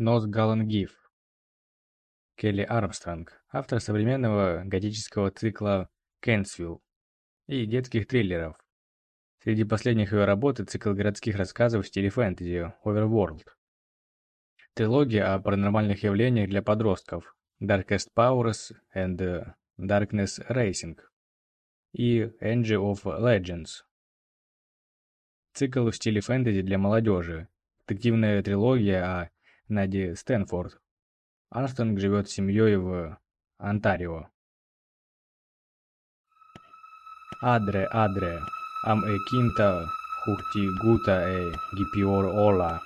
Нос Галангиф. Келли Армстронг, автор современного готического цикла «Кэнсвилл» и детских триллеров. Среди последних ее работ цикл городских рассказов в стиле фэнтези «Overworld». Трилогия о паранормальных явлениях для подростков «Darkest Powers» and «Darkness Racing» и «Engine of Legends». Цикл в стиле фэнтези для молодежи. Детективная трилогия о Нади Стэнфорд. Армстронг живет с семьей в Онтарио. Адре, адре, ам э кинта, хухти гута э гипиор ола.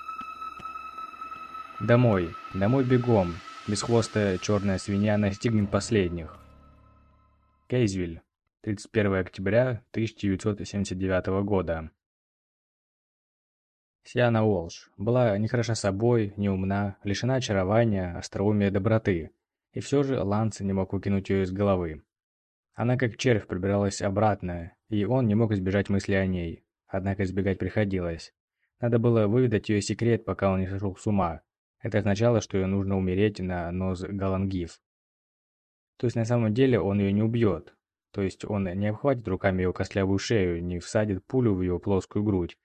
Домой, домой бегом, бесхвостая черная свинья настигнет последних. Кейзвиль, 31 октября 1979 года. Сиана Уолш была не хороша собой, не умна, лишена очарования, остроумия доброты. И все же Ланс не мог выкинуть ее из головы. Она как червь пробиралась обратно, и он не мог избежать мысли о ней. Однако избегать приходилось. Надо было выведать ее секрет, пока он не сошел с ума. Это означало, что ее нужно умереть на нос Галангиф. То есть на самом деле он ее не убьет. То есть он не обхватит руками ее костлявую шею, не всадит пулю в ее плоскую грудь,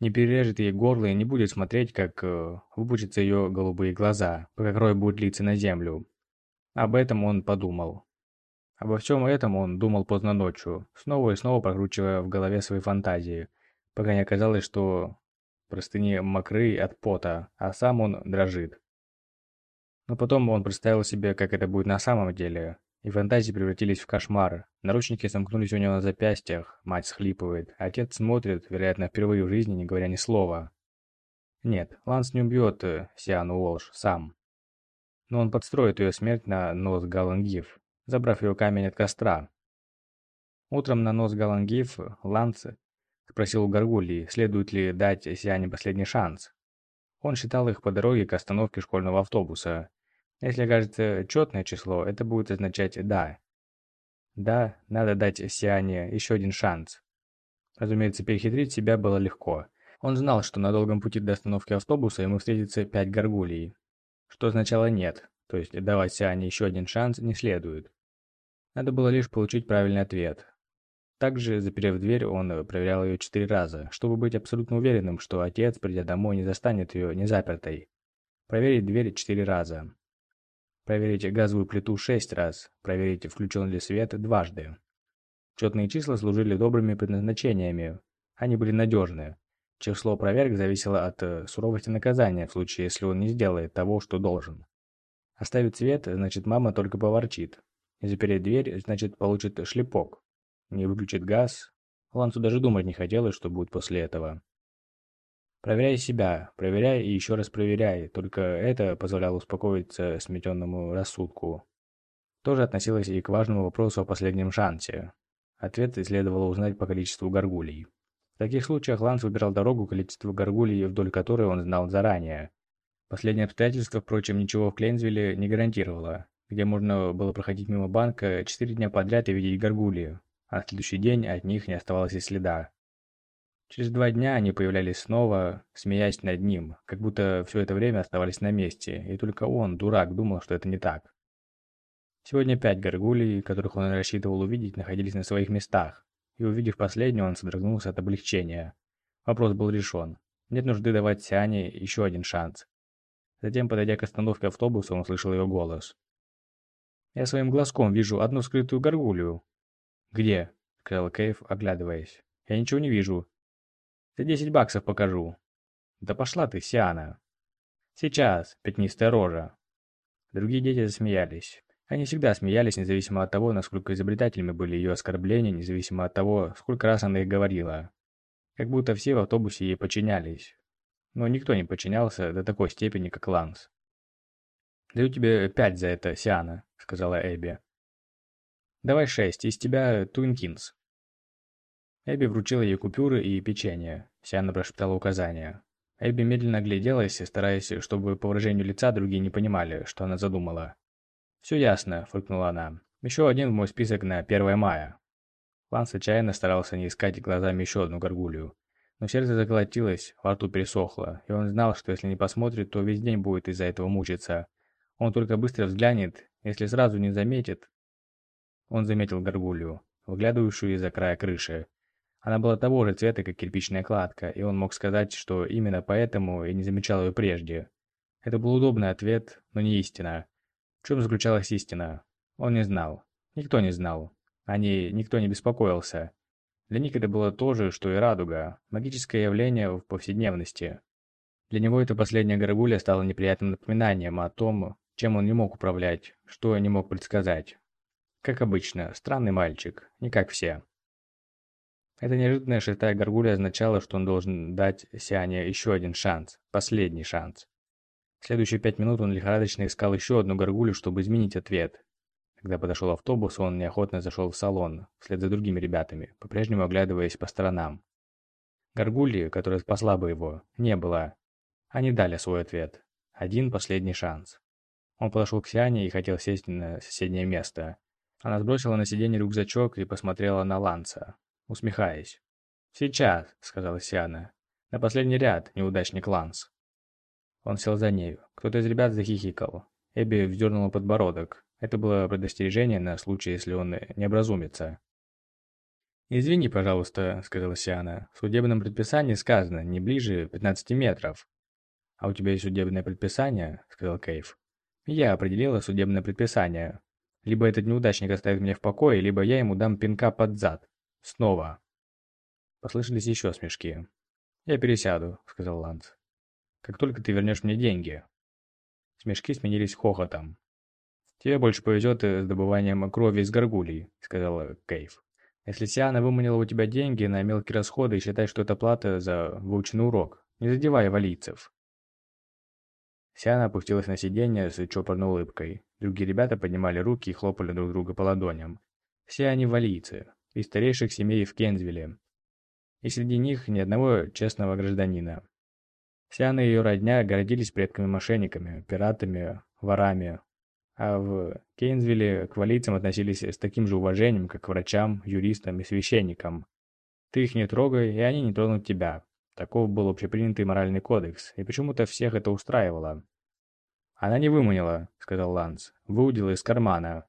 не перережет ей горло и не будет смотреть, как э, выпучатся ее голубые глаза, пока кровь будет литься на землю. Об этом он подумал. Обо всем этом он думал поздно ночью, снова и снова прокручивая в голове свои фантазии, пока не оказалось, что простыни мокры от пота, а сам он дрожит. Но потом он представил себе, как это будет на самом деле, и фантазии превратились в кошмар. Наручники сомкнулись у него на запястьях, мать схлипывает, отец смотрит, вероятно, впервые в жизни, не говоря ни слова. Нет, Ланс не убьет э, Сиану Уолш сам. Но он подстроит ее смерть на нос Галангиф, забрав ее камень от костра. Утром на нос Галангиф Ланс спросил у Гаргулии, следует ли дать Сиане последний шанс. Он считал их по дороге к остановке школьного автобуса, если окажется четное число, это будет означать «да». Да, надо дать Сиане еще один шанс. Разумеется, перехитрить себя было легко. Он знал, что на долгом пути до остановки автобуса ему встретится пять горгулий. Что означало «нет», то есть давать Сиане еще один шанс не следует. Надо было лишь получить правильный ответ. Также, заперев дверь, он проверял ее четыре раза, чтобы быть абсолютно уверенным, что отец, придя домой, не застанет ее незапертой. Проверить дверь четыре раза. Проверить газовую плиту 6 раз. Проверить, включен ли свет дважды. Четные числа служили добрыми предназначениями. Они были надежны. Число проверок зависело от э, суровости наказания, в случае, если он не сделает того, что должен. Оставить свет, значит мама только поворчит. Запереть дверь, значит получит шлепок. Не выключит газ. Лансу даже думать не хотелось, что будет после этого. Проверяй себя, проверяй и еще раз проверяй, только это позволяло успокоиться сметенному рассудку. Тоже относилось и к важному вопросу о последнем шансе. Ответ следовало узнать по количеству горгулей. В таких случаях Ланс выбирал дорогу, количество горгулей, вдоль которой он знал заранее. Последнее обстоятельство, впрочем, ничего в Клейнсвилле не гарантировало, где можно было проходить мимо банка четыре дня подряд и видеть горгулии, а на следующий день от них не оставалось и следа. Через два дня они появлялись снова, смеясь над ним, как будто все это время оставались на месте, и только он, дурак, думал, что это не так. Сегодня пять горгулей, которых он рассчитывал увидеть, находились на своих местах, и увидев последнюю, он содрогнулся от облегчения. Вопрос был решен. Нет нужды давать Сиане еще один шанс. Затем, подойдя к остановке автобуса, он услышал ее голос. «Я своим глазком вижу одну скрытую горгулью». «Где?» — сказал Кейв, оглядываясь. «Я ничего не вижу. За десять баксов покажу. Да пошла ты, Сиана. Сейчас, пятнистая рожа. Другие дети засмеялись. Они всегда смеялись, независимо от того, насколько изобретательными были ее оскорбления, независимо от того, сколько раз она их говорила. Как будто все в автобусе ей подчинялись. Но никто не подчинялся до такой степени, как Ланс. «Даю тебе пять за это, Сиана», — сказала Эбби. «Давай шесть, из тебя Туинкинс». Эбби вручила ей купюры и печенье. Сиана прошептала указания. Эбби медленно огляделась, стараясь, чтобы по выражению лица другие не понимали, что она задумала. «Все ясно», — фыркнула она. «Еще один в мой список на 1 мая». Ланс отчаянно старался не искать глазами еще одну горгулью. Но сердце заколотилось, во рту пересохло, и он знал, что если не посмотрит, то весь день будет из-за этого мучиться. Он только быстро взглянет, если сразу не заметит. Он заметил горгулью, выглядывающую из-за края крыши. Она была того же цвета, как кирпичная кладка, и он мог сказать, что именно поэтому и не замечал ее прежде. Это был удобный ответ, но не истина. В чем заключалась истина? Он не знал. Никто не знал. О ней никто не беспокоился. Для них это было то же, что и радуга, магическое явление в повседневности. Для него эта последняя горгулья стала неприятным напоминанием о том, чем он не мог управлять, что не мог предсказать. Как обычно, странный мальчик, не как все. Эта неожиданная шестая горгулья означала, что он должен дать Сиане еще один шанс, последний шанс. В следующие пять минут он лихорадочно искал еще одну горгулью, чтобы изменить ответ, когда подошел автобус, он неохотно зашел в салон, вслед за другими ребятами, по-прежнему оглядываясь по сторонам. Горгульи, которая спасла бы его, не было. Они дали свой ответ. Один последний шанс. Он подошел к Сиане и хотел сесть на соседнее место. Она сбросила на сиденье рюкзачок и посмотрела на Ланца, усмехаясь. «Сейчас», — сказала Сиана. «На последний ряд, неудачник Ланс». Он сел за нею. Кто-то из ребят захихикал. Эбби вздернула подбородок. Это было предостережение на случай, если он не образумится. «Извини, пожалуйста», — сказала Сиана. «В судебном предписании сказано не ближе 15 метров». «А у тебя есть судебное предписание?» — сказал Кейв. «Я определила судебное предписание. Либо этот неудачник оставит меня в покое, либо я ему дам пинка под зад. Снова». Послышались еще смешки. «Я пересяду», — сказал Ланс. «Как только ты вернешь мне деньги». Смешки сменились хохотом. «Тебе больше повезет с добыванием крови из горгулей», — сказал Кейв. «Если Сиана выманила у тебя деньги на мелкие расходы, считай, что это плата за выученный урок. Не задевай валийцев». Сиана опустилась на сиденье с чопорной улыбкой. Другие ребята поднимали руки и хлопали друг друга по ладоням. Все они валийцы, из старейших семей в Кензвилле. И среди них ни одного честного гражданина. Сиана и ее родня гордились предками-мошенниками, пиратами, ворами, а в Кейнсвилле к валийцам относились с таким же уважением, как к врачам, юристам и священникам. Ты их не трогай, и они не тронут тебя. Таков был общепринятый моральный кодекс, и почему-то всех это устраивало. «Она не выманила», — сказал Ланс. «Выудила из кармана».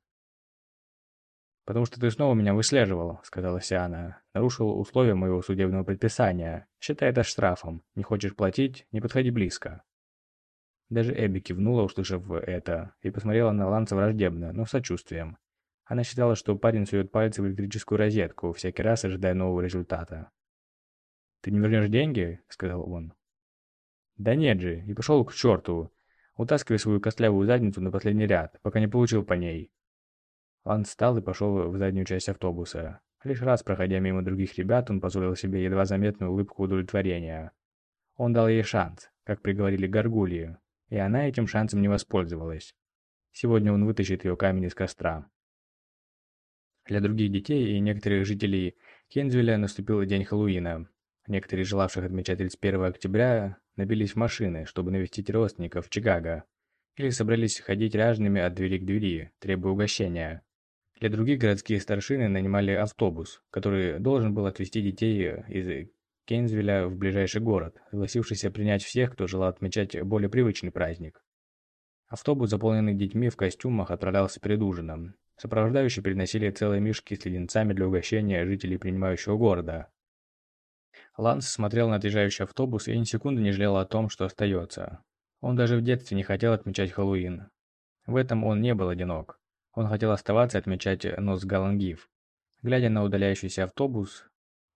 «Потому что ты снова меня выслеживал», — сказала Сиана. «Нарушил условия моего судебного предписания. Считай это штрафом. Не хочешь платить — не подходи близко». Даже Эбби кивнула, услышав это, и посмотрела на Ланца враждебно, но с сочувствием. Она считала, что парень сует пальцы в электрическую розетку, всякий раз ожидая нового результата. «Ты не вернешь деньги?» — сказал он. «Да нет же, и пошел к черту. Утаскивай свою костлявую задницу на последний ряд, пока не получил по ней». Ланс встал и пошел в заднюю часть автобуса. Лишь раз, проходя мимо других ребят, он позволил себе едва заметную улыбку удовлетворения. Он дал ей шанс, как приговорили Гаргулии, и она этим шансом не воспользовалась. Сегодня он вытащит ее камень из костра. Для других детей и некоторых жителей Кензвилля наступил день Хэллоуина. Некоторые, желавших отмечать 31 октября, набились в машины, чтобы навестить родственников в Чикаго, или собрались ходить ряжными от двери к двери, требуя угощения. Для других городские старшины нанимали автобус, который должен был отвезти детей из Кейнсвилля в ближайший город, согласившийся принять всех, кто желал отмечать более привычный праздник. Автобус, заполненный детьми в костюмах, отправлялся перед ужином. Сопровождающие приносили целые мешки с леденцами для угощения жителей принимающего города. Ланс смотрел на отъезжающий автобус и ни секунды не жалел о том, что остается. Он даже в детстве не хотел отмечать Хэллоуин. В этом он не был одинок. Он хотел оставаться и отмечать Нос Галангив. Глядя на удаляющийся автобус,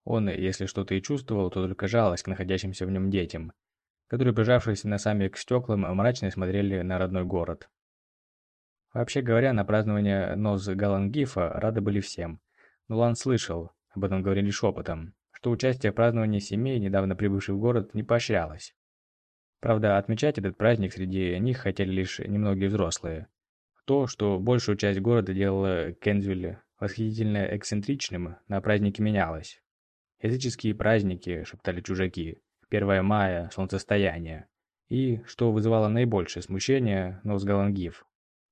он, если что-то и чувствовал, то только жалость к находящимся в нем детям, которые, прижавшись носами к стеклам, мрачно смотрели на родной город. Вообще говоря, на празднование Ноз Галангифа рады были всем. Но Лан слышал, об этом говорили шепотом, что участие в праздновании семей, недавно прибывших в город, не поощрялось. Правда, отмечать этот праздник среди них хотели лишь немногие взрослые. То, что большую часть города делало Кензвиль восхитительно эксцентричным, на празднике менялось. Языческие праздники, шептали чужаки. 1 мая, солнцестояние. И, что вызывало наибольшее смущение, нос Галангив.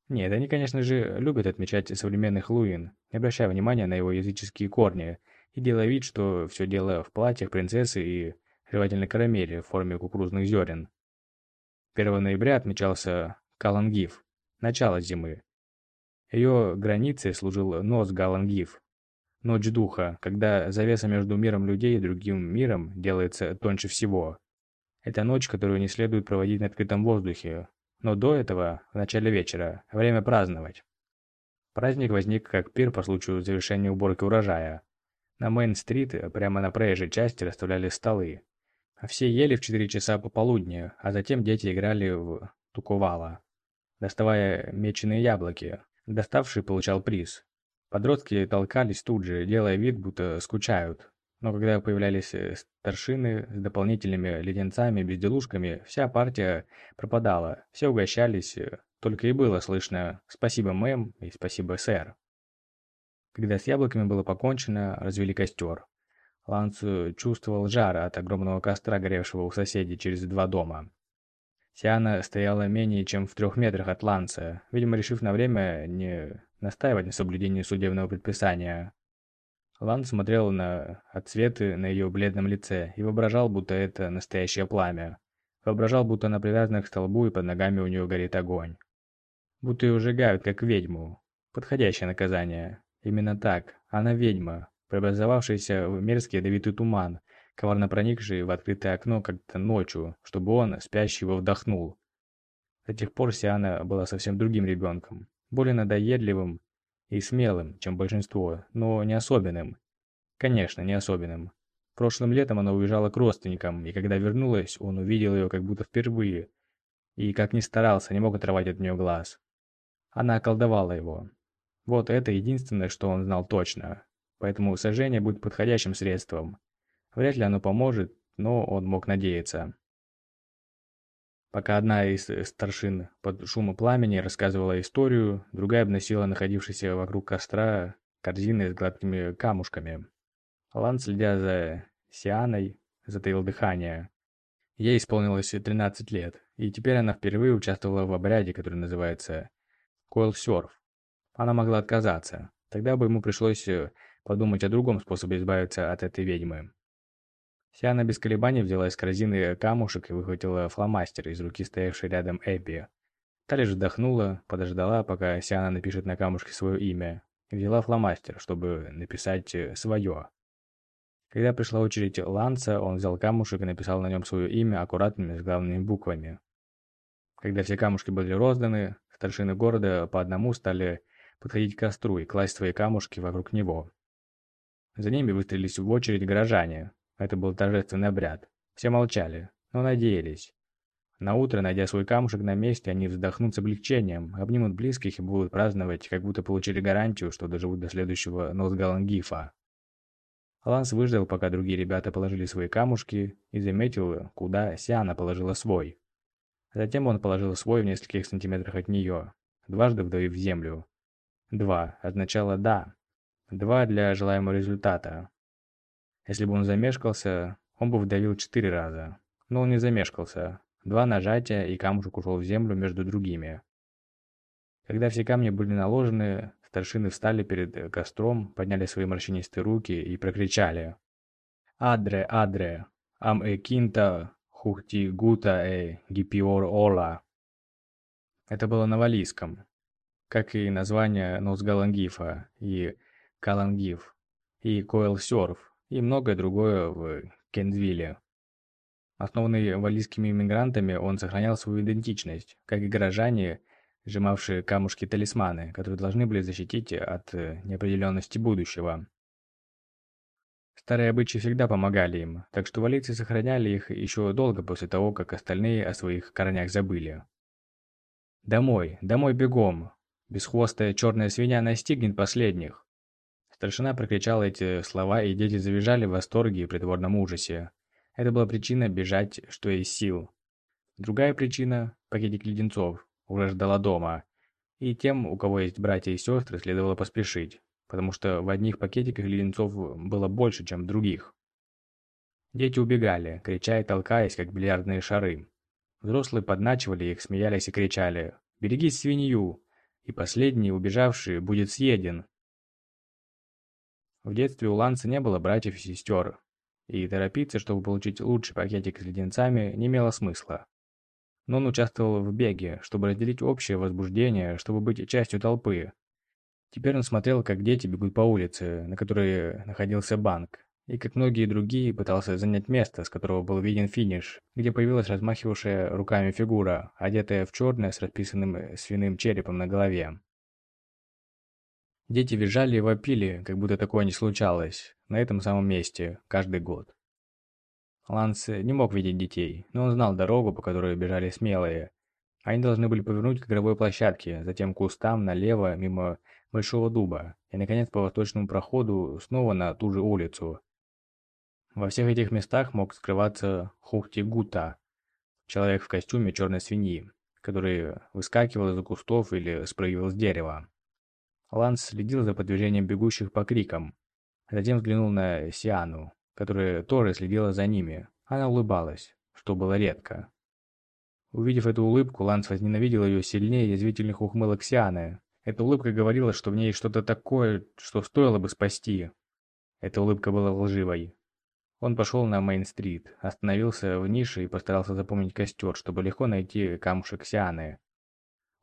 Нет, они, конечно же, любят отмечать современный Хэллоуин, не обращая внимания на его языческие корни, и делая вид, что все дело в платьях принцессы и жевательной карамели в форме кукурузных зерен. 1 ноября отмечался Калангиф, начало зимы. Ее границей служил нос Галангиф, ночь духа, когда завеса между миром людей и другим миром делается тоньше всего. Это ночь, которую не следует проводить на открытом воздухе, но до этого, в начале вечера, время праздновать. Праздник возник как пир по случаю завершения уборки урожая. На Мейн-стрит, прямо на проезжей части, расставляли столы. Все ели в 4 часа пополудни, а затем дети играли в тукувала, доставая меченые яблоки. Доставший получал приз. Подростки толкались тут же, делая вид, будто скучают. Но когда появлялись э, старшины с дополнительными леденцами, безделушками, вся партия пропадала, все угощались, э, только и было слышно «спасибо, мэм» и «спасибо, сэр». Когда с яблоками было покончено, развели костер. Ланс чувствовал жар от огромного костра, горевшего у соседей через два дома. Сиана стояла менее чем в трех метрах от Ланса, видимо, решив на время не настаивать на соблюдении судебного предписания. Ланс смотрел на отцветы на ее бледном лице и воображал, будто это настоящее пламя. Воображал, будто она привязана к столбу и под ногами у нее горит огонь. Будто ее сжигают, как ведьму. Подходящее наказание. Именно так. Она ведьма, преобразовавшийся в мерзкий ядовитый туман, коварно проникший в открытое окно как-то ночью, чтобы он, спящий, его вдохнул. До тех пор Сиана была совсем другим ребенком, более надоедливым и смелым, чем большинство, но не особенным. Конечно, не особенным. Прошлым летом она уезжала к родственникам, и когда вернулась, он увидел ее как будто впервые, и, как ни старался, не мог оторвать от нее глаз. Она околдовала его. Вот это единственное, что он знал точно поэтому сожжение будет подходящим средством. Вряд ли оно поможет, но он мог надеяться. Пока одна из старшин под шумом пламени рассказывала историю, другая обносила находившиеся вокруг костра корзины с гладкими камушками. Лан, следя за Сианой, затаил дыхание. Ей исполнилось 13 лет, и теперь она впервые участвовала в обряде, который называется койл-серф. Она могла отказаться. Тогда бы ему пришлось подумать о другом способе избавиться от этой ведьмы. Сиана без колебаний взяла из корзины камушек и выхватила фломастер из руки стоявшей рядом Эбби. Та лишь вздохнула, подождала, пока Сиана напишет на камушке свое имя, и взяла фломастер, чтобы написать э, свое. Когда пришла очередь Ланса, он взял камушек и написал на нем свое имя аккуратными с главными буквами. Когда все камушки были розданы, старшины города по одному стали подходить к костру и класть свои камушки вокруг него. За ними выстроились в очередь горожане. Это был торжественный обряд. Все молчали, но надеялись. На утро, найдя свой камушек на месте, они вздохнут с облегчением, обнимут близких и будут праздновать, как будто получили гарантию, что доживут до следующего Носгалангифа. Ланс выждал, пока другие ребята положили свои камушки, и заметил, куда Сиана положила свой. Затем он положил свой в нескольких сантиметрах от нее, дважды вдавив землю. «Два» означало «да», Два для желаемого результата. Если бы он замешкался, он бы вдавил четыре раза. Но он не замешкался. Два нажатия, и камушек ушел в землю между другими. Когда все камни были наложены, старшины встали перед костром, подняли свои морщинистые руки и прокричали «Адре, адре, ам э кинта хухти гута э гипиор ола». Это было на валийском, как и название Носгалангифа и Калангиф и Койл-Сёрф и многое другое в Кентвилле. Основанный валлийскими иммигрантами, он сохранял свою идентичность, как и горожане, сжимавшие камушки-талисманы, которые должны были защитить от э, неопределенности будущего. Старые обычаи всегда помогали им, так что валийцы сохраняли их еще долго после того, как остальные о своих корнях забыли. «Домой, домой бегом! Бесхвостая черная свинья настигнет последних!» Старшина прокричал эти слова, и дети завизжали в восторге и притворном ужасе. Это была причина бежать, что есть сил. Другая причина – пакетик леденцов, уже ждала дома. И тем, у кого есть братья и сестры, следовало поспешить, потому что в одних пакетиках леденцов было больше, чем в других. Дети убегали, крича и толкаясь, как бильярдные шары. Взрослые подначивали их, смеялись и кричали «Берегись свинью!» И последний, убежавший, будет съеден. В детстве у Ланца не было братьев и сестер, и торопиться, чтобы получить лучший пакетик с леденцами, не имело смысла. Но он участвовал в беге, чтобы разделить общее возбуждение, чтобы быть частью толпы. Теперь он смотрел, как дети бегут по улице, на которой находился банк, и, как многие другие, пытался занять место, с которого был виден финиш, где появилась размахивавшая руками фигура, одетая в черное с расписанным свиным черепом на голове. Дети визжали и вопили, как будто такое не случалось, на этом самом месте, каждый год. Ланс не мог видеть детей, но он знал дорогу, по которой бежали смелые. Они должны были повернуть к игровой площадке, затем к кустам налево, мимо Большого Дуба, и, наконец, по восточному проходу снова на ту же улицу, во всех этих местах мог скрываться Хухти-Гута, человек в костюме черной свиньи, который выскакивал из-за кустов или спрыгивал с дерева. Ланс следил за подвижением бегущих по крикам, затем взглянул на Сиану, которая тоже следила за ними. Она улыбалась, что было редко. Увидев эту улыбку, Ланс возненавидел ее сильнее язвительных ухмылок Сианы. Эта улыбка говорила, что в ней что-то такое, что стоило бы спасти. Эта улыбка была лживой. Он пошел на Мейн-стрит, остановился в нише и постарался запомнить костер, чтобы легко найти камушек Сианы.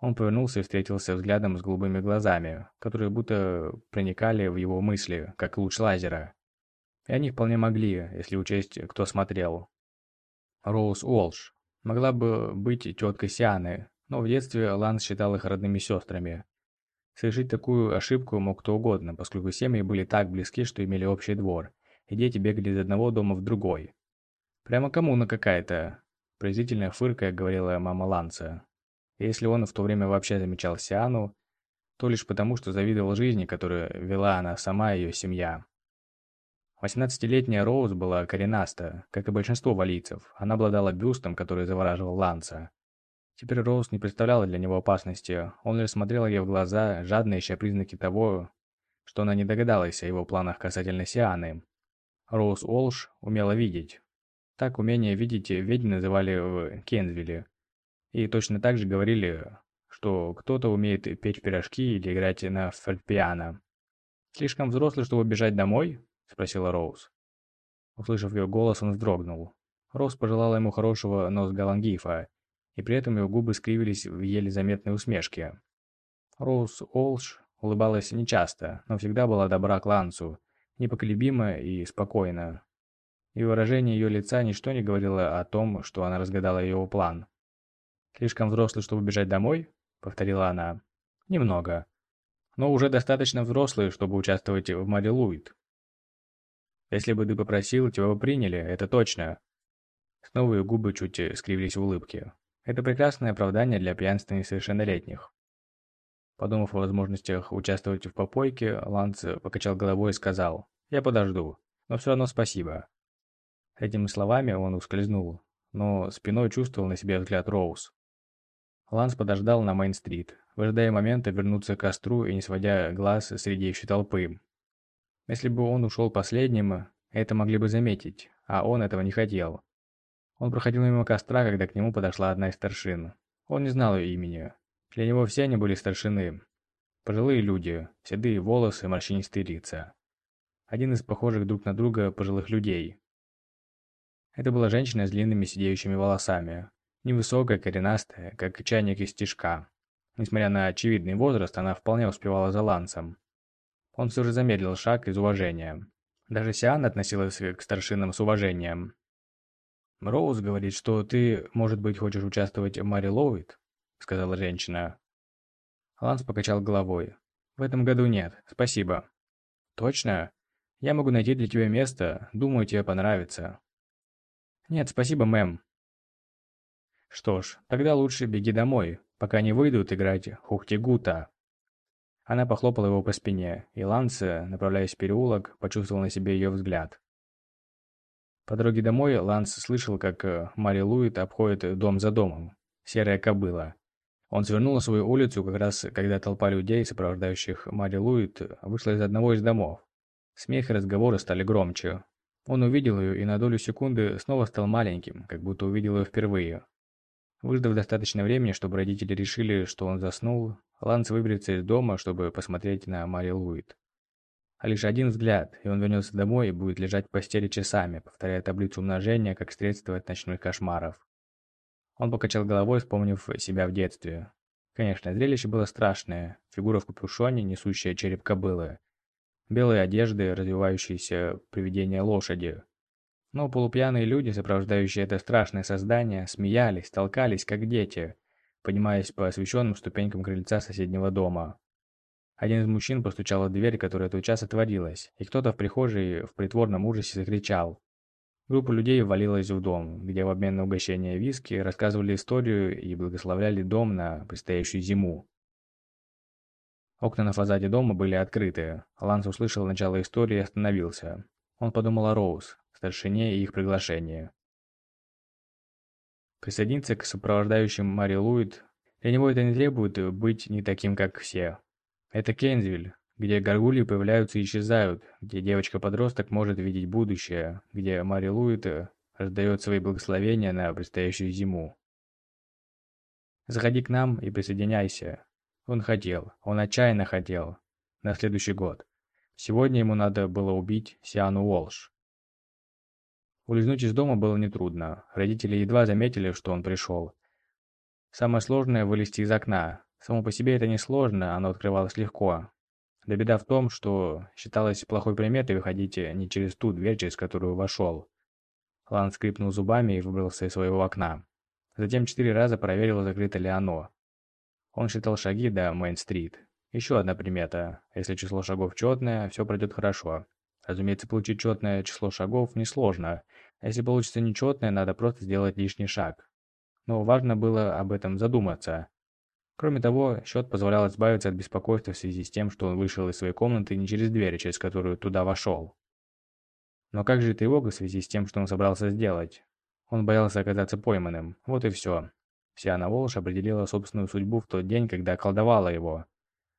Он повернулся и встретился взглядом с голубыми глазами, которые будто проникали в его мысли, как луч лазера. И они вполне могли, если учесть, кто смотрел. Роуз Уолш могла бы быть теткой Сианы, но в детстве Ланс считал их родными сестрами. Совершить такую ошибку мог кто угодно, поскольку семьи были так близки, что имели общий двор – и дети бегали из одного дома в другой. «Прямо коммуна какая-то», – презрительно фыркая говорила мама Ланца. Если он в то время вообще замечал Сиану, то лишь потому, что завидовал жизни, которую вела она сама и ее семья. 18-летняя Роуз была коренаста, как и большинство валийцев. Она обладала бюстом, который завораживал Ланца. Теперь Роуз не представляла для него опасности. Он лишь смотрел ей в глаза, жадно ища признаки того, что она не догадалась о его планах касательно Сианы. Роуз Олш умела видеть. Так умение видеть ведьм называли в Кензвилле. И точно так же говорили, что кто-то умеет печь пирожки или играть на фортепиано. «Слишком взрослый, чтобы бежать домой?» – спросила Роуз. Услышав ее голос, он вздрогнул. Роуз пожелала ему хорошего носгалангифа, и при этом его губы скривились в еле заметной усмешке. Роуз Олш улыбалась нечасто, но всегда была добра к Лансу, непоколебимо и спокойно. И выражение ее лица ничто не говорило о том, что она разгадала его план. «Слишком взрослый, чтобы бежать домой?» — повторила она. «Немного. Но уже достаточно взрослый, чтобы участвовать в Мари Луид. Если бы ты попросил, тебя бы приняли, это точно». Снова ее губы чуть скривились в улыбке. Это прекрасное оправдание для пьянства несовершеннолетних. Подумав о возможностях участвовать в попойке, Ланс покачал головой и сказал «Я подожду, но все равно спасибо». Этими словами он ускользнул, но спиной чувствовал на себе взгляд Роуз. Ланс подождал на Мейн-стрит, выжидая момента вернуться к костру и не сводя глаз с редеющей толпы. Если бы он ушел последним, это могли бы заметить, а он этого не хотел. Он проходил мимо костра, когда к нему подошла одна из старшин. Он не знал ее имени, для него все они были старшины. Пожилые люди, седые волосы, морщинистые лица. Один из похожих друг на друга пожилых людей. Это была женщина с длинными сидеющими волосами. Невысокая, коренастая, как чайник из стежка. Несмотря на очевидный возраст, она вполне успевала за лансом. Он все же замедлил шаг из уважения. Даже Сиан относилась к старшинам с уважением. «Роуз говорит, что ты, может быть, хочешь участвовать в Мари Лоуит?» — сказала женщина. Ланс покачал головой. «В этом году нет, спасибо». «Точно? Я могу найти для тебя место, думаю, тебе понравится». «Нет, спасибо, мэм». «Что ж, тогда лучше беги домой, пока не выйдут играть Хухтигута». Она похлопала его по спине, и Ланс, направляясь в переулок, почувствовал на себе ее взгляд. По дороге домой Ланс слышал, как э, Мари Луит обходит дом за домом. Серая кобыла. Он свернул на свою улицу как раз, когда толпа людей, сопровождающих Мари Луит, вышла из одного из домов. Смех и разговоры стали громче. Он увидел ее и на долю секунды снова стал маленьким, как будто увидел ее впервые. Выждав достаточно времени, чтобы родители решили, что он заснул, Ланс выберется из дома, чтобы посмотреть на Мари Луит. А лишь один взгляд, и он вернется домой и будет лежать в постели часами, повторяя таблицу умножения как средство от ночных кошмаров. Он покачал головой, вспомнив себя в детстве. Конечно, зрелище было страшное. Фигура в капюшоне, несущая череп кобылы. Белые одежды, развивающиеся привидения лошади. Но полупьяные люди, сопровождающие это страшное создание, смеялись, толкались, как дети, поднимаясь по освещенным ступенькам крыльца соседнего дома. Один из мужчин постучал в дверь, которая тотчас отворилась, и кто-то в прихожей в притворном ужасе закричал. Группа людей ввалилась в дом, где в обмен на угощение виски рассказывали историю и благословляли дом на предстоящую зиму. Окна на фасаде дома были открыты. Ланс услышал начало истории и остановился. Он подумал о Роуз, старшине и их приглашении. Присоединиться к сопровождающим Мари Луид, для него это не требует быть не таким, как все. Это Кензвиль, где горгульи появляются и исчезают, где девочка-подросток может видеть будущее, где Мари Луита раздает свои благословения на предстоящую зиму. Заходи к нам и присоединяйся. Он хотел, он отчаянно хотел. На следующий год. Сегодня ему надо было убить Сиану Уолш. Улизнуть из дома было нетрудно. Родители едва заметили, что он пришел. Самое сложное – вылезти из окна. Само по себе это не сложно, оно открывалось легко. Да беда в том, что считалось плохой приметой выходить не через ту дверь, через которую вошел. Лан скрипнул зубами и выбрался из своего окна. Затем четыре раза проверил, закрыто ли оно. Он считал шаги до Мейн-стрит. Еще одна примета. Если число шагов четное, все пройдет хорошо. Разумеется, получить четное число шагов несложно. А если получится нечетное, надо просто сделать лишний шаг. Но важно было об этом задуматься. Кроме того, счет позволял избавиться от беспокойства в связи с тем, что он вышел из своей комнаты не через дверь, через которую туда вошел. Но как же тревога в связи с тем, что он собрался сделать? Он боялся оказаться пойманным. Вот и все. Сиана Волш определила собственную судьбу в тот день, когда колдовала его.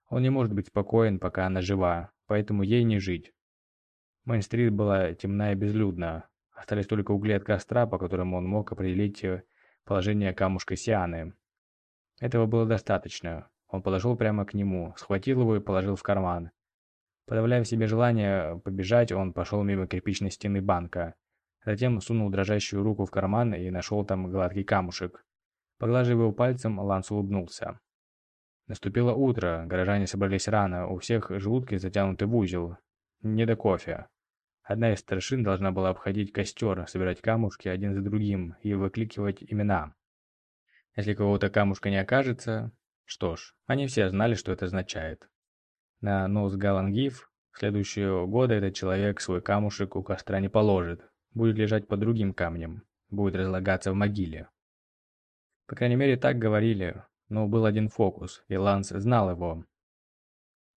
Он не может быть спокоен, пока она жива, поэтому ей не жить. Мейн-стрит была темна и безлюдна. Остались только угли от костра, по которому он мог определить э, положение камушка Сианы. Этого было достаточно. Он подошел прямо к нему, схватил его и положил в карман. Подавляя в себе желание побежать, он пошел мимо кирпичной стены банка. Затем сунул дрожащую руку в карман и нашел там гладкий камушек. Поглаживая его пальцем, Ланс улыбнулся. Наступило утро, горожане собрались рано, у всех желудки затянуты в узел. Не до кофе. Одна из старшин должна была обходить костер, собирать камушки один за другим и выкликивать имена. Если кого-то камушка не окажется... Что ж, они все знали, что это означает. На нос Галангиф следующего года этот человек свой камушек у костра не положит. Будет лежать под другим камнем. Будет разлагаться в могиле. По крайней мере, так говорили. Но был один фокус, и Ланс знал его.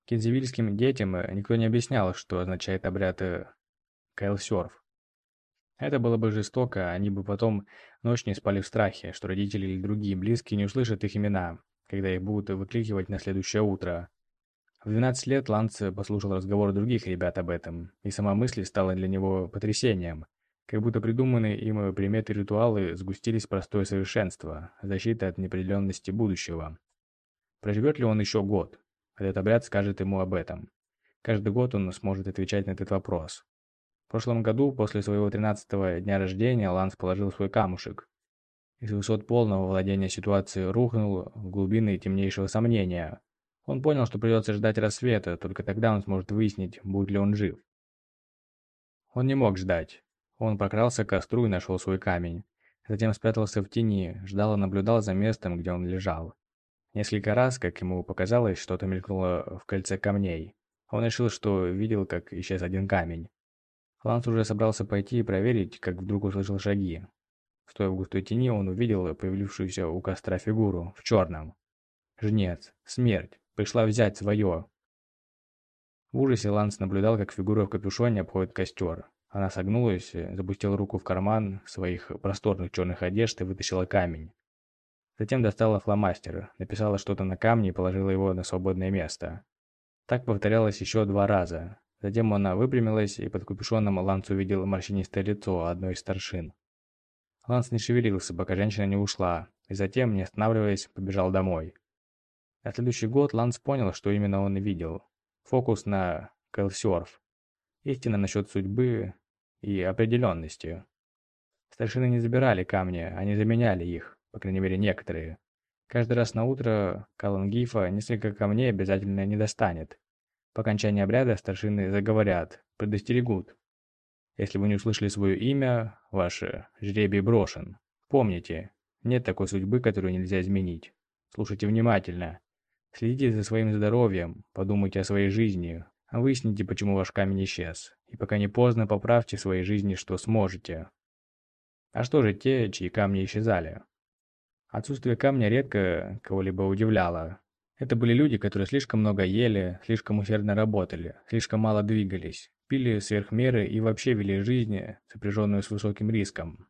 Кензивильским детям никто не объяснял, что означает обряд э, Кайлсерф. Это было бы жестоко, они бы потом ночь не спали в страхе, что родители или другие близкие не услышат их имена, когда их будут выкликивать на следующее утро. В 12 лет Ланц послушал разговор других ребят об этом, и сама мысль стала для него потрясением. Как будто придуманные им приметы ритуалы сгустились в простое совершенство, защита от неопределенности будущего. Проживет ли он еще год? Этот обряд скажет ему об этом. Каждый год он сможет отвечать на этот вопрос. В прошлом году, после своего 13-го дня рождения, Ланс положил свой камушек. Из высот полного владения ситуацией рухнул в глубины темнейшего сомнения. Он понял, что придется ждать рассвета, только тогда он сможет выяснить, будет ли он жив. Он не мог ждать. Он прокрался к костру и нашел свой камень. Затем спрятался в тени, ждал и наблюдал за местом, где он лежал. Несколько раз, как ему показалось, что-то мелькнуло в кольце камней. Он решил, что видел, как исчез один камень. Ланс уже собрался пойти и проверить, как вдруг услышал шаги. Стоя в густой тени, он увидел появившуюся у костра фигуру в черном. Жнец, смерть, пришла взять свое. В ужасе Ланс наблюдал, как фигура в капюшоне обходит костер. Она согнулась, запустила руку в карман своих просторных черных одежд и вытащила камень. Затем достала фломастер, написала что-то на камне и положила его на свободное место. Так повторялось еще два раза. Затем она выпрямилась, и под капюшоном Ланс увидел морщинистое лицо одной из старшин. Ланс не шевелился, пока женщина не ушла, и затем, не останавливаясь, побежал домой. На следующий год Ланс понял, что именно он видел. Фокус на Кэлсиорф. Истина насчет судьбы и определенности. Старшины не забирали камни, они заменяли их, по крайней мере некоторые. Каждый раз на утро Калангифа несколько камней обязательно не достанет. По окончании обряда старшины заговорят, предостерегут. Если вы не услышали свое имя, ваше жребий брошен. Помните, нет такой судьбы, которую нельзя изменить. Слушайте внимательно. Следите за своим здоровьем, подумайте о своей жизни, выясните, почему ваш камень исчез. И пока не поздно, поправьте в своей жизни, что сможете. А что же те, чьи камни исчезали? Отсутствие камня редко кого-либо удивляло. Это были люди, которые слишком много ели, слишком усердно работали, слишком мало двигались, пили сверх меры и вообще вели жизнь, сопряженную с высоким риском.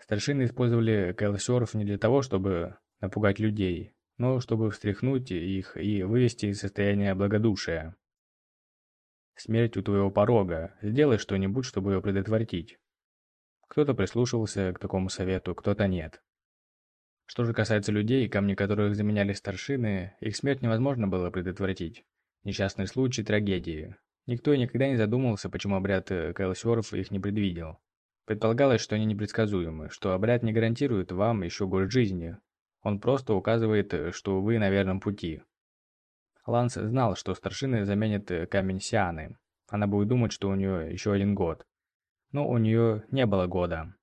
Старшины использовали кэлсеров не для того, чтобы напугать людей, но чтобы встряхнуть их и вывести из состояния благодушия. Смерть у твоего порога. Сделай что-нибудь, чтобы ее предотвратить. Кто-то прислушивался к такому совету, кто-то нет. Что же касается людей, камни которых заменяли старшины, их смерть невозможно было предотвратить. Несчастные случаи, трагедии. Никто и никогда не задумывался, почему обряд э, Кайлсеров их не предвидел. Предполагалось, что они непредсказуемы, что обряд не гарантирует вам еще год жизни. Он просто указывает, э, что вы на верном пути. Ланс знал, что старшины заменят э, камень Сианы. Она будет думать, что у нее еще один год. Но у нее не было года.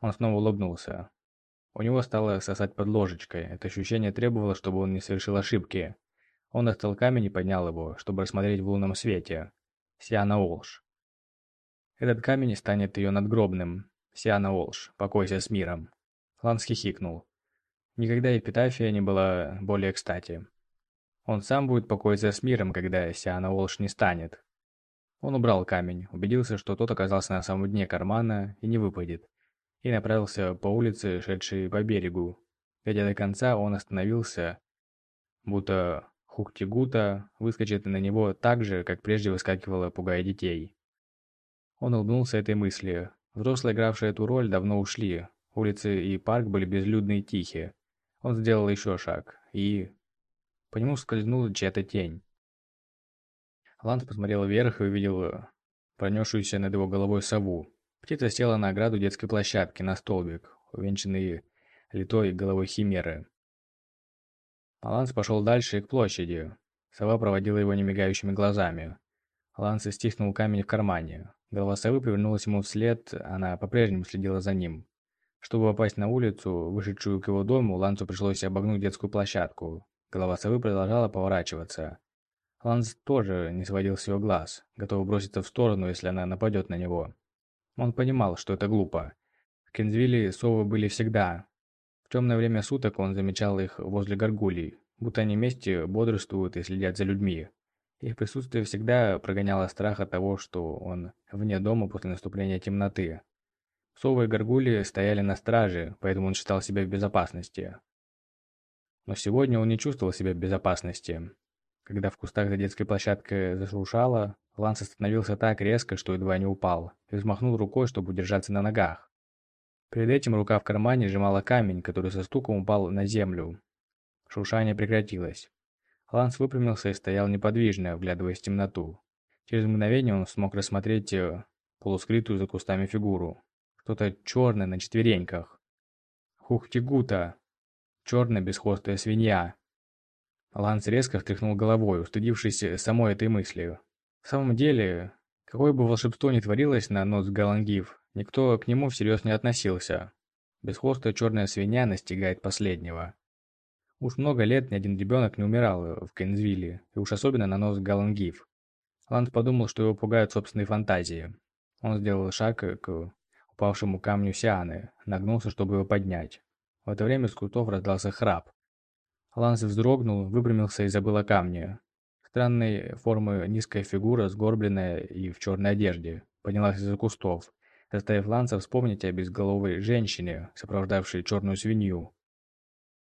Он снова улыбнулся. У него стало сосать под ложечкой. Это ощущение требовало, чтобы он не совершил ошибки. Он достал камень и поднял его, чтобы рассмотреть в лунном свете. Сиана Олш. Этот камень станет ее надгробным. Сиана Олш, покойся с миром. Ланс хихикнул. Никогда эпитафия не была более кстати. Он сам будет покоиться с миром, когда Сиана Олш не станет. Он убрал камень, убедился, что тот оказался на самом дне кармана и не выпадет и направился по улице, шедшей по берегу. Дойдя до конца, он остановился, будто Хуктигута выскочит на него так же, как прежде выскакивала, пугая детей. Он улыбнулся этой мысли. Взрослые, игравшие эту роль, давно ушли. Улицы и парк были безлюдны и тихие. Он сделал еще шаг, и... По нему скользнула чья-то тень. Ланс посмотрел вверх и увидел пронесшуюся над его головой сову. Птица села на ограду детской площадки, на столбик, увенчанный литой головой химеры. Аланс пошел дальше к площади. Сова проводила его немигающими глазами. Аланс стиснул камень в кармане. Голова совы повернулась ему вслед, она по-прежнему следила за ним. Чтобы попасть на улицу, вышедшую к его дому, Лансу пришлось обогнуть детскую площадку. Голова совы продолжала поворачиваться. Ланс тоже не сводил с ее глаз, готов броситься в сторону, если она нападет на него. Он понимал, что это глупо. В Кензвилле совы были всегда. В темное время суток он замечал их возле горгулей, будто они вместе бодрствуют и следят за людьми. Их присутствие всегда прогоняло страх от того, что он вне дома после наступления темноты. Совы и горгули стояли на страже, поэтому он считал себя в безопасности. Но сегодня он не чувствовал себя в безопасности. Когда в кустах за детской площадкой зашуршало, Ланс остановился так резко, что едва не упал, и взмахнул рукой, чтобы удержаться на ногах. Перед этим рука в кармане сжимала камень, который со стуком упал на землю. Шуршание прекратилось. Ланс выпрямился и стоял неподвижно, вглядываясь в темноту. Через мгновение он смог рассмотреть э, полускрытую за кустами фигуру. Что-то черное на четвереньках. Хухтигута. Черная бесхвостая свинья. Ланс резко встряхнул головой, устыдившись самой этой мыслью. В самом деле, какое бы волшебство ни творилось на нос Галангив, никто к нему всерьез не относился. Бесхвостая черная свинья настигает последнего. Уж много лет ни один ребенок не умирал в Кензвилле, и уж особенно на нос Галангив. Ланд подумал, что его пугают собственные фантазии. Он сделал шаг к упавшему камню Сианы, нагнулся, чтобы его поднять. В это время с кустов раздался храп. Ланс вздрогнул, выпрямился и забыл о камне. Странной формы низкая фигура, сгорбленная и в черной одежде, поднялась из-за кустов, заставив Ланса вспомнить о безголовой женщине, сопровождавшей черную свинью.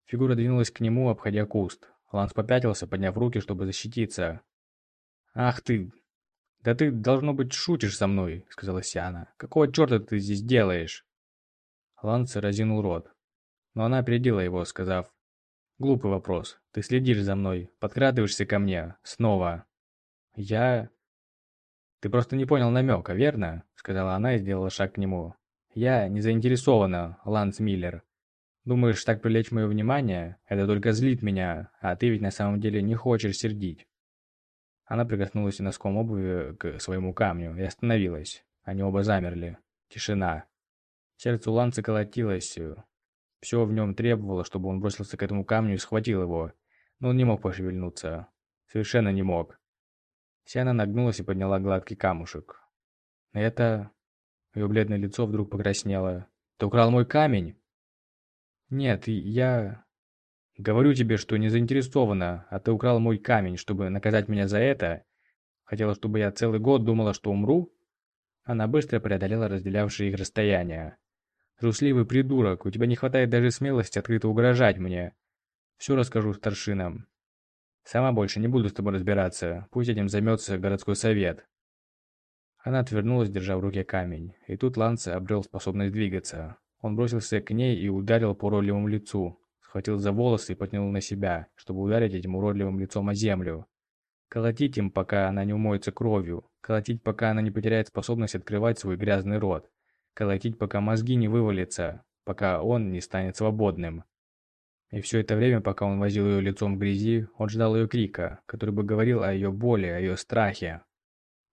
Фигура двинулась к нему, обходя куст. Ланс попятился, подняв руки, чтобы защититься. «Ах ты! Да ты, должно быть, шутишь со мной», — сказала Сиана. «Какого черта ты здесь делаешь?» Ланс разинул рот. Но она опередила его, сказав, Глупый вопрос. Ты следишь за мной, подкрадываешься ко мне. Снова. Я... «Ты просто не понял намека, верно?» — сказала она и сделала шаг к нему. «Я не заинтересована, Ланс Миллер. Думаешь, так привлечь мое внимание? Это только злит меня, а ты ведь на самом деле не хочешь сердить». Она прикоснулась носком обуви к своему камню и остановилась. Они оба замерли. Тишина. Сердце у Ланца колотилось. Все в нем требовало, чтобы он бросился к этому камню и схватил его. Но он не мог пошевельнуться. Совершенно не мог. Сиана нагнулась и подняла гладкий камушек. «Это...» Ее бледное лицо вдруг покраснело. «Ты украл мой камень?» «Нет, я...» «Говорю тебе, что не заинтересована, а ты украл мой камень, чтобы наказать меня за это. Хотела, чтобы я целый год думала, что умру?» Она быстро преодолела разделявшие их расстояние. «Трусливый придурок, у тебя не хватает даже смелости открыто угрожать мне. Все расскажу старшинам. Сама больше не буду с тобой разбираться, пусть этим займется городской совет». Она отвернулась, держа в руке камень, и тут Ланце обрел способность двигаться. Он бросился к ней и ударил по уродливому лицу, схватил за волосы и потянул на себя, чтобы ударить этим уродливым лицом о землю. Колотить им, пока она не умоется кровью, колотить, пока она не потеряет способность открывать свой грязный рот, колотить, пока мозги не вывалятся, пока он не станет свободным. И все это время, пока он возил ее лицом в грязи, он ждал ее крика, который бы говорил о ее боли, о ее страхе.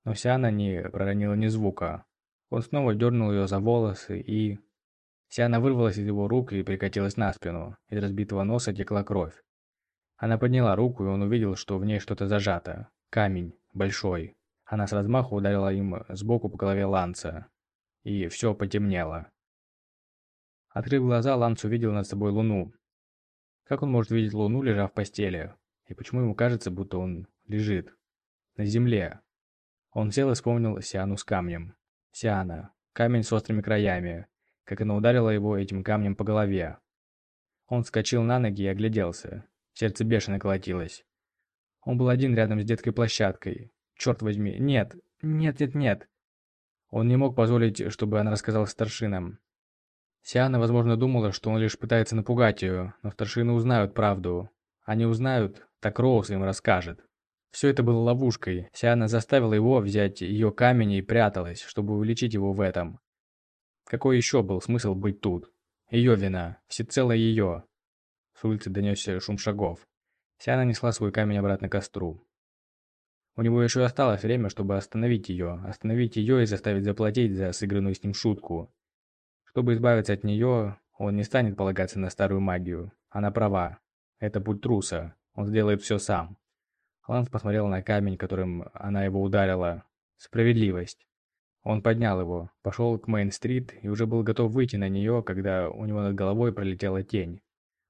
Но Сиана не проронила ни звука. Он снова дернул ее за волосы и... Сиана вырвалась из его рук и прикатилась на спину. Из разбитого носа текла кровь. Она подняла руку, и он увидел, что в ней что-то зажато. Камень. Большой. Она с размаху ударила им сбоку по голове Ланца. И все потемнело. Открыв глаза, Ланц увидел над собой луну, как он может видеть Луну, лежа в постели? И почему ему кажется, будто он лежит? На земле. Он сел и вспомнил Сиану с камнем. Сиана. Камень с острыми краями. Как она ударила его этим камнем по голове. Он вскочил на ноги и огляделся. Сердце бешено колотилось. Он был один рядом с детской площадкой. Черт возьми, нет, нет, нет, нет. Он не мог позволить, чтобы она рассказала старшинам. Сиана, возможно, думала, что он лишь пытается напугать ее, но старшины узнают правду. Они узнают, так Роуз им расскажет. Все это было ловушкой. Сиана заставила его взять ее камень и пряталась, чтобы увеличить его в этом. Какой еще был смысл быть тут? Ее вина, всецело ее. С улицы донесся шум шагов. Сиана несла свой камень обратно к костру. У него еще осталось время, чтобы остановить ее, остановить ее и заставить заплатить за сыгранную с ним шутку. Чтобы избавиться от нее, он не станет полагаться на старую магию. Она права. Это путь труса. Он сделает все сам. Ланс посмотрел на камень, которым она его ударила. Справедливость. Он поднял его, пошел к Мейн-стрит и уже был готов выйти на нее, когда у него над головой пролетела тень.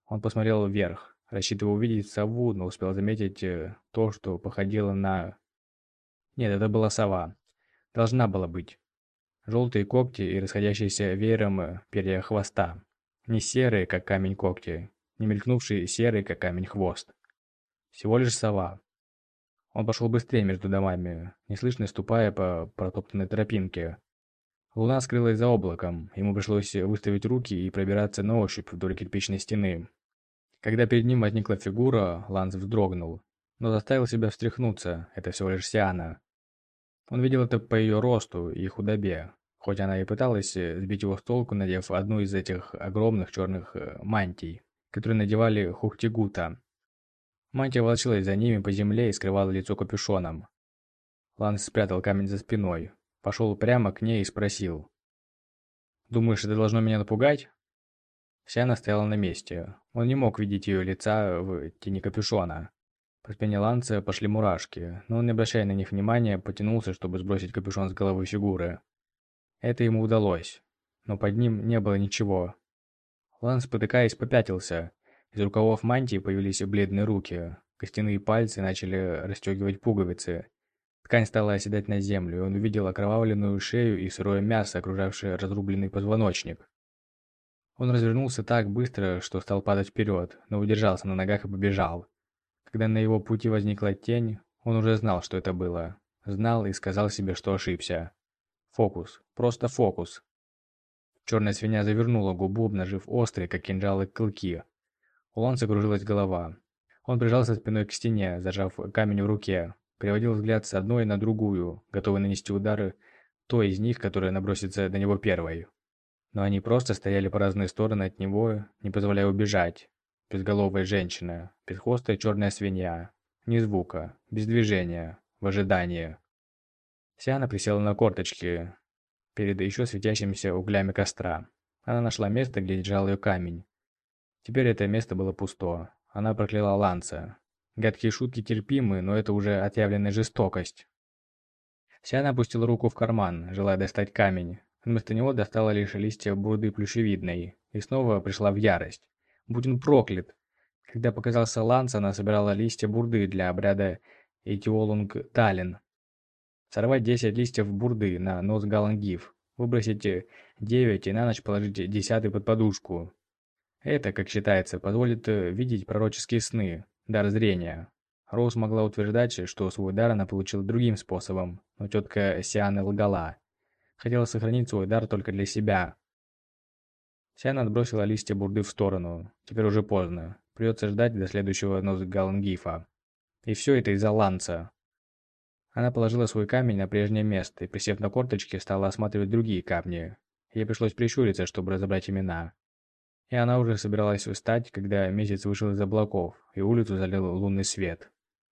Он посмотрел вверх, рассчитывая увидеть сову, но успел заметить э, то, что походило на... Нет, это была сова. Должна была быть. Желтые когти и расходящиеся веером э, перья хвоста. Не серые, как камень когти, не мелькнувший серый, как камень хвост. Всего лишь сова. Он пошел быстрее между домами, неслышно ступая по протоптанной тропинке. Луна скрылась за облаком, ему пришлось выставить руки и пробираться на ощупь вдоль кирпичной стены. Когда перед ним возникла фигура, Ланс вздрогнул, но заставил себя встряхнуться, это всего лишь Сиана. Он видел это по ее росту и худобе, хоть она и пыталась э, сбить его с толку, надев одну из этих огромных черных э, мантий, которые надевали хухтигута. Мантия волочилась за ними по земле и скрывала лицо капюшоном. Ланс спрятал камень за спиной, пошел прямо к ней и спросил. «Думаешь, это должно меня напугать?» Вся она стояла на месте. Он не мог видеть ее лица в тени капюшона. По спине Ланца пошли мурашки, но он, не обращая на них внимания, потянулся, чтобы сбросить капюшон с головы фигуры. Это ему удалось, но под ним не было ничего. Ланс, потыкаясь, попятился. Из рукавов мантии появились бледные руки. Костяные пальцы начали расстегивать пуговицы. Ткань стала оседать на землю, и он увидел окровавленную шею и сырое мясо, окружавшее разрубленный позвоночник. Он развернулся так быстро, что стал падать вперед, но удержался на ногах и побежал. Когда на его пути возникла тень, он уже знал, что это было. Знал и сказал себе, что ошибся. Фокус. Просто фокус. Черная свинья завернула губу, обнажив острые, как кинжалы, клыки. У Ланса кружилась голова. Он прижался спиной к стене, зажав камень в руке. переводил взгляд с одной на другую, готовый нанести удары той из них, которая набросится на него первой. Но они просто стояли по разные стороны от него, не позволяя убежать. Безголовая женщина, бесхвостая черная свинья. Ни звука, без движения, в ожидании. Сиана присела на корточки перед еще светящимися углями костра. Она нашла место, где лежал ее камень. Теперь это место было пусто. Она прокляла Ланца. Гадкие шутки терпимы, но это уже отъявленная жестокость. Сиана опустила руку в карман, желая достать камень. Вместо него достала лишь листья бурды плющевидной. И снова пришла в ярость. Будь он проклят. Когда показался Ланс, она собирала листья бурды для обряда Этиолунг Талин. Сорвать 10 листьев бурды на нос Галангиф. Выбросить 9 и на ночь положить десятый под подушку. Это, как считается, позволит э, видеть пророческие сны, дар зрения. Роуз могла утверждать, что свой дар она получила другим способом, но тетка Сианы лгала. Хотела сохранить свой дар только для себя. Сиана отбросила листья бурды в сторону. Теперь уже поздно. Придется ждать до следующего Нозгалангифа. И все это из-за ланца. Она положила свой камень на прежнее место и, присев на корточки, стала осматривать другие камни. Ей пришлось прищуриться, чтобы разобрать имена. И она уже собиралась встать, когда месяц вышел из облаков, и улицу залил лунный свет.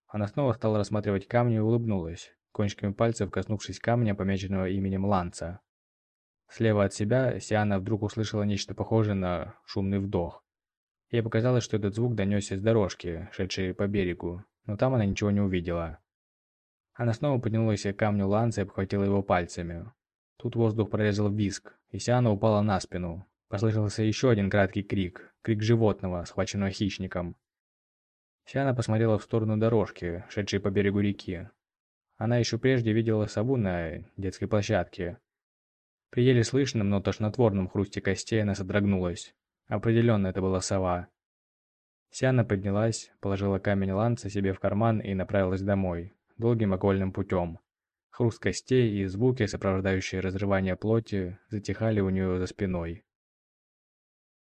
Она снова стала рассматривать камни и улыбнулась, кончиками пальцев коснувшись камня, помеченного именем Ланца. Слева от себя Сиана вдруг услышала нечто похожее на шумный вдох. Ей показалось, что этот звук донесся с дорожки, шедшей по берегу, но там она ничего не увидела. Она снова поднялась к камню Ланца и обхватила его пальцами. Тут воздух прорезал виск, и Сиана упала на спину, Послышался еще один краткий крик, крик животного, схваченного хищником. Сиана посмотрела в сторону дорожки, шедшей по берегу реки. Она еще прежде видела сову на детской площадке. При еле слышном, но тошнотворном хрусте костей она содрогнулась. Определенно это была сова. Сиана поднялась, положила камень ланца себе в карман и направилась домой, долгим окольным путем. Хруст костей и звуки, сопровождающие разрывание плоти, затихали у нее за спиной.